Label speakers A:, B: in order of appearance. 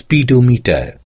A: speedometer.